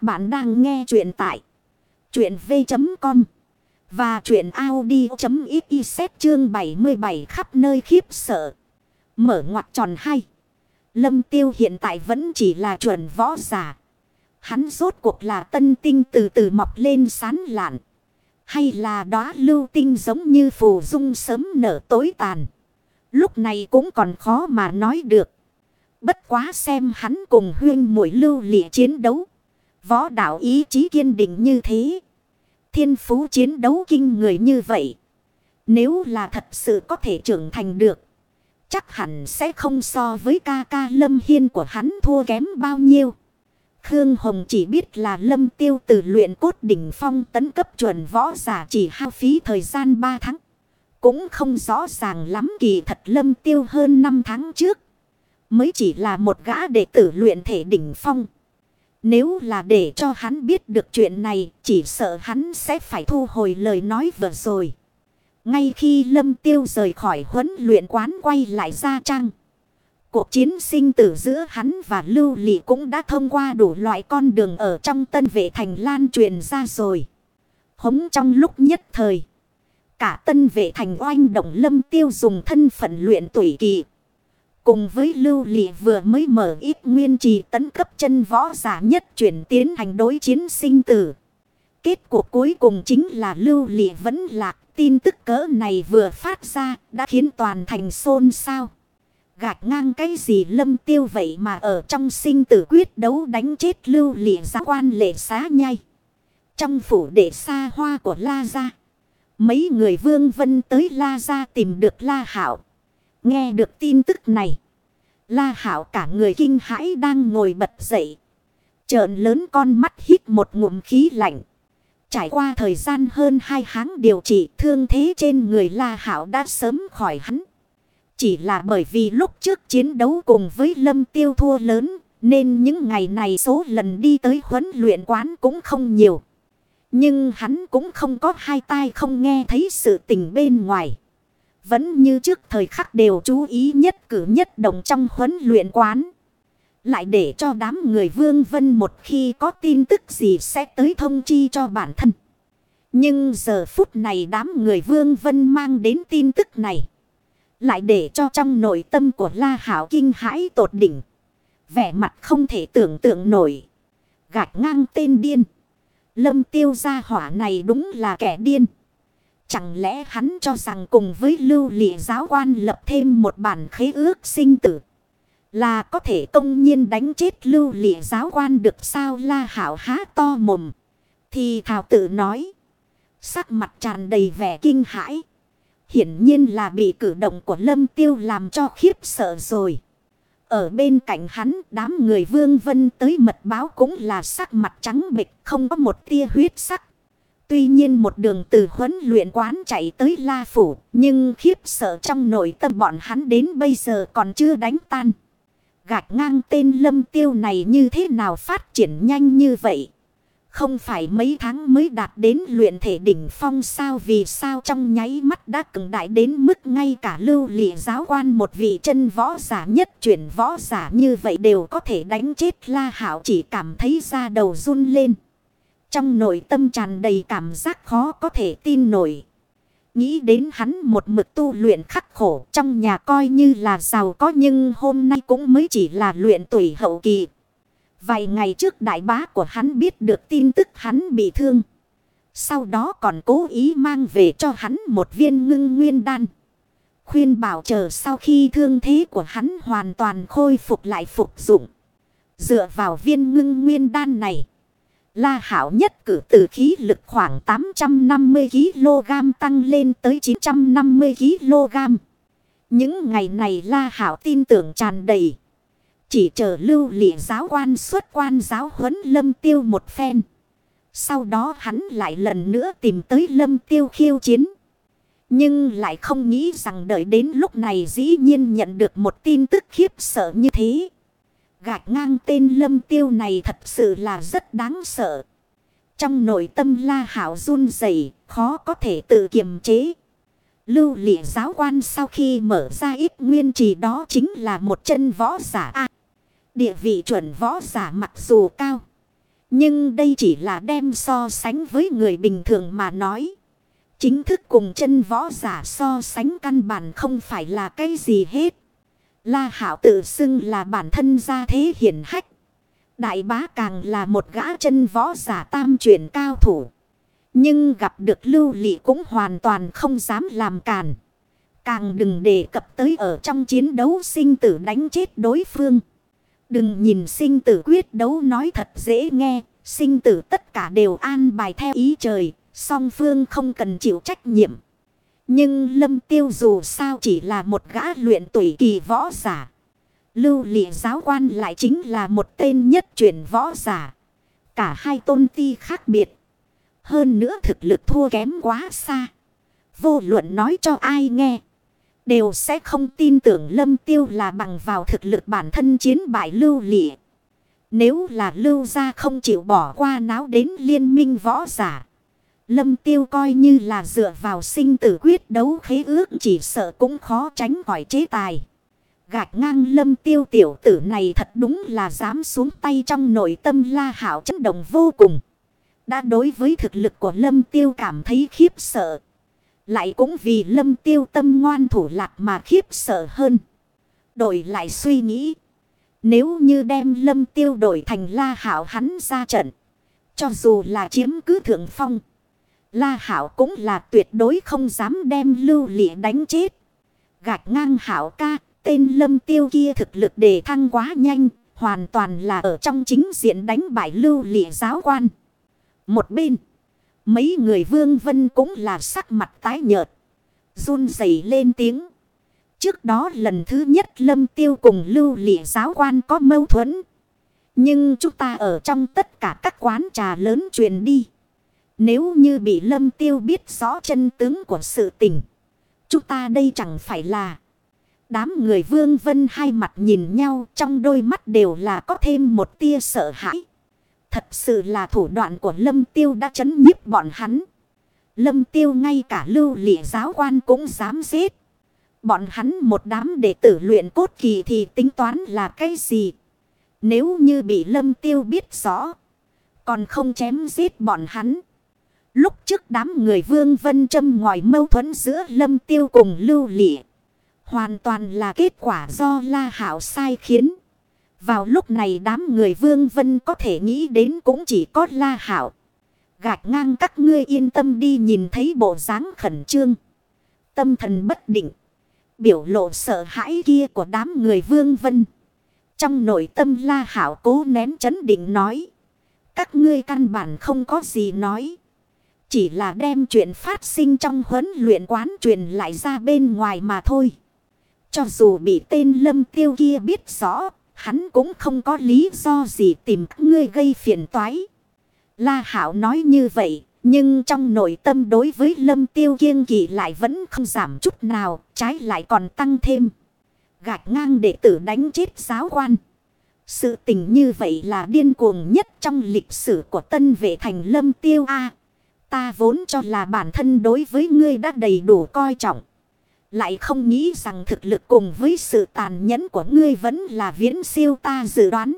Các bạn đang nghe chuyện tại chuyện v.com và chuyện Audi.xyz chương 77 khắp nơi khiếp sợ. Mở ngoặt tròn hay. Lâm tiêu hiện tại vẫn chỉ là chuẩn võ giả. Hắn rốt cuộc là tân tinh từ từ mọc lên sán lạn. Hay là đóa lưu tinh giống như phù dung sớm nở tối tàn. Lúc này cũng còn khó mà nói được. Bất quá xem hắn cùng huyên mũi lưu lịa chiến đấu. Võ đạo ý chí kiên định như thế. Thiên phú chiến đấu kinh người như vậy. Nếu là thật sự có thể trưởng thành được. Chắc hẳn sẽ không so với ca ca lâm hiên của hắn thua kém bao nhiêu. Khương Hồng chỉ biết là lâm tiêu từ luyện cốt đỉnh phong tấn cấp chuẩn võ giả chỉ hao phí thời gian 3 tháng. Cũng không rõ ràng lắm kỳ thật lâm tiêu hơn 5 tháng trước. Mới chỉ là một gã đệ tử luyện thể đỉnh phong. Nếu là để cho hắn biết được chuyện này, chỉ sợ hắn sẽ phải thu hồi lời nói vừa rồi. Ngay khi lâm tiêu rời khỏi huấn luyện quán quay lại ra trang, Cuộc chiến sinh tử giữa hắn và Lưu Lị cũng đã thông qua đủ loại con đường ở trong tân vệ thành lan truyền ra rồi. Hống trong lúc nhất thời. Cả tân vệ thành oanh động lâm tiêu dùng thân phận luyện tuổi kỳ. Cùng với lưu lị vừa mới mở ít nguyên trì tấn cấp chân võ giả nhất chuyển tiến hành đối chiến sinh tử. Kết cuộc cuối cùng chính là lưu lị vẫn lạc. Tin tức cỡ này vừa phát ra đã khiến toàn thành xôn xao. Gạch ngang cái gì lâm tiêu vậy mà ở trong sinh tử quyết đấu đánh chết lưu lị giá quan lệ xá nhai. Trong phủ đệ xa hoa của La Gia. Mấy người vương vân tới La Gia tìm được La Hảo. Nghe được tin tức này. La Hảo cả người kinh hãi đang ngồi bật dậy. Trợn lớn con mắt hít một ngụm khí lạnh. Trải qua thời gian hơn hai tháng điều trị, thương thế trên người La Hảo đã sớm khỏi hắn. Chỉ là bởi vì lúc trước chiến đấu cùng với Lâm Tiêu thua lớn, nên những ngày này số lần đi tới huấn luyện quán cũng không nhiều. Nhưng hắn cũng không có hai tai không nghe thấy sự tình bên ngoài. Vẫn như trước thời khắc đều chú ý nhất cử nhất động trong huấn luyện quán. Lại để cho đám người vương vân một khi có tin tức gì sẽ tới thông chi cho bản thân. Nhưng giờ phút này đám người vương vân mang đến tin tức này. Lại để cho trong nội tâm của La Hảo kinh hãi tột đỉnh. Vẻ mặt không thể tưởng tượng nổi. Gạch ngang tên điên. Lâm tiêu gia hỏa này đúng là kẻ điên. Chẳng lẽ hắn cho rằng cùng với lưu lị giáo quan lập thêm một bản khế ước sinh tử. Là có thể công nhiên đánh chết lưu lị giáo quan được sao la hảo há to mồm. Thì thảo tự nói. Sắc mặt tràn đầy vẻ kinh hãi. Hiển nhiên là bị cử động của lâm tiêu làm cho khiếp sợ rồi. Ở bên cạnh hắn, đám người vương vân tới mật báo cũng là sắc mặt trắng bịch không có một tia huyết sắc. Tuy nhiên một đường từ huấn luyện quán chạy tới La Phủ, nhưng khiếp sợ trong nội tâm bọn hắn đến bây giờ còn chưa đánh tan. Gạch ngang tên lâm tiêu này như thế nào phát triển nhanh như vậy? Không phải mấy tháng mới đạt đến luyện thể đỉnh phong sao vì sao trong nháy mắt đã cường đại đến mức ngay cả lưu lị giáo quan một vị chân võ giả nhất chuyển võ giả như vậy đều có thể đánh chết la hảo chỉ cảm thấy da đầu run lên. Trong nội tâm tràn đầy cảm giác khó có thể tin nổi. Nghĩ đến hắn một mực tu luyện khắc khổ trong nhà coi như là giàu có nhưng hôm nay cũng mới chỉ là luyện tuổi hậu kỳ. Vài ngày trước đại bá của hắn biết được tin tức hắn bị thương. Sau đó còn cố ý mang về cho hắn một viên ngưng nguyên đan. Khuyên bảo chờ sau khi thương thế của hắn hoàn toàn khôi phục lại phục dụng. Dựa vào viên ngưng nguyên đan này. La Hảo nhất cử từ khí lực khoảng 850kg tăng lên tới 950kg. Những ngày này La Hảo tin tưởng tràn đầy. Chỉ chờ lưu lị giáo quan xuất quan giáo huấn lâm tiêu một phen. Sau đó hắn lại lần nữa tìm tới lâm tiêu khiêu chiến. Nhưng lại không nghĩ rằng đợi đến lúc này dĩ nhiên nhận được một tin tức khiếp sợ như thế. Gạch ngang tên lâm tiêu này thật sự là rất đáng sợ. Trong nội tâm la hảo run rẩy, khó có thể tự kiềm chế. Lưu lị giáo quan sau khi mở ra ít nguyên trì đó chính là một chân võ giả A. địa vị chuẩn võ giả mặc dù cao. Nhưng đây chỉ là đem so sánh với người bình thường mà nói. Chính thức cùng chân võ giả so sánh căn bản không phải là cái gì hết. La Hảo tự xưng là bản thân gia thế hiển hách. Đại bá càng là một gã chân võ giả tam chuyển cao thủ. Nhưng gặp được lưu lị cũng hoàn toàn không dám làm càn. Càng đừng đề cập tới ở trong chiến đấu sinh tử đánh chết đối phương. Đừng nhìn sinh tử quyết đấu nói thật dễ nghe. Sinh tử tất cả đều an bài theo ý trời. Song phương không cần chịu trách nhiệm. Nhưng lâm tiêu dù sao chỉ là một gã luyện tuổi kỳ võ giả. Lưu lị giáo quan lại chính là một tên nhất chuyển võ giả. Cả hai tôn ti khác biệt. Hơn nữa thực lực thua kém quá xa. Vô luận nói cho ai nghe. Đều sẽ không tin tưởng lâm tiêu là bằng vào thực lực bản thân chiến bại lưu lị. Nếu là lưu gia không chịu bỏ qua náo đến liên minh võ giả. Lâm tiêu coi như là dựa vào sinh tử quyết đấu khế ước chỉ sợ cũng khó tránh khỏi chế tài. Gạch ngang lâm tiêu tiểu tử này thật đúng là dám xuống tay trong nội tâm la hảo chấn động vô cùng. Đã đối với thực lực của lâm tiêu cảm thấy khiếp sợ. Lại cũng vì lâm tiêu tâm ngoan thủ lạc mà khiếp sợ hơn. Đổi lại suy nghĩ. Nếu như đem lâm tiêu đổi thành la hảo hắn ra trận. Cho dù là chiếm cứ thượng phong. La hảo cũng là tuyệt đối không dám đem lưu lị đánh chết. Gạch ngang hảo ca Tên lâm tiêu kia thực lực đề thăng quá nhanh, hoàn toàn là ở trong chính diện đánh bại lưu lịa giáo quan. Một bên, mấy người vương vân cũng là sắc mặt tái nhợt, run rẩy lên tiếng. Trước đó lần thứ nhất lâm tiêu cùng lưu lịa giáo quan có mâu thuẫn. Nhưng chúng ta ở trong tất cả các quán trà lớn truyền đi. Nếu như bị lâm tiêu biết rõ chân tướng của sự tình. Chúng ta đây chẳng phải là Đám người vương vân hai mặt nhìn nhau, trong đôi mắt đều là có thêm một tia sợ hãi. Thật sự là thủ đoạn của lâm tiêu đã chấn nhiếp bọn hắn. Lâm tiêu ngay cả lưu lị giáo quan cũng dám giết. Bọn hắn một đám đệ tử luyện cốt kỳ thì tính toán là cái gì? Nếu như bị lâm tiêu biết rõ. Còn không chém giết bọn hắn. Lúc trước đám người vương vân châm ngòi mâu thuẫn giữa lâm tiêu cùng lưu lị. Hoàn toàn là kết quả do La Hảo sai khiến. Vào lúc này đám người Vương Vân có thể nghĩ đến cũng chỉ có La Hảo. Gạch ngang các ngươi yên tâm đi nhìn thấy bộ dáng khẩn trương. Tâm thần bất định. Biểu lộ sợ hãi kia của đám người Vương Vân. Trong nội tâm La Hảo cố nén chấn định nói. Các ngươi căn bản không có gì nói. Chỉ là đem chuyện phát sinh trong huấn luyện quán truyền lại ra bên ngoài mà thôi. Cho dù bị tên lâm tiêu kia biết rõ, hắn cũng không có lý do gì tìm ngươi gây phiền toái. La Hảo nói như vậy, nhưng trong nội tâm đối với lâm tiêu kiên kỳ lại vẫn không giảm chút nào, trái lại còn tăng thêm. Gạch ngang đệ tử đánh chết giáo quan. Sự tình như vậy là điên cuồng nhất trong lịch sử của tân vệ thành lâm tiêu A ta vốn cho là bản thân đối với ngươi đã đầy đủ coi trọng. Lại không nghĩ rằng thực lực cùng với sự tàn nhẫn của ngươi vẫn là viễn siêu ta dự đoán.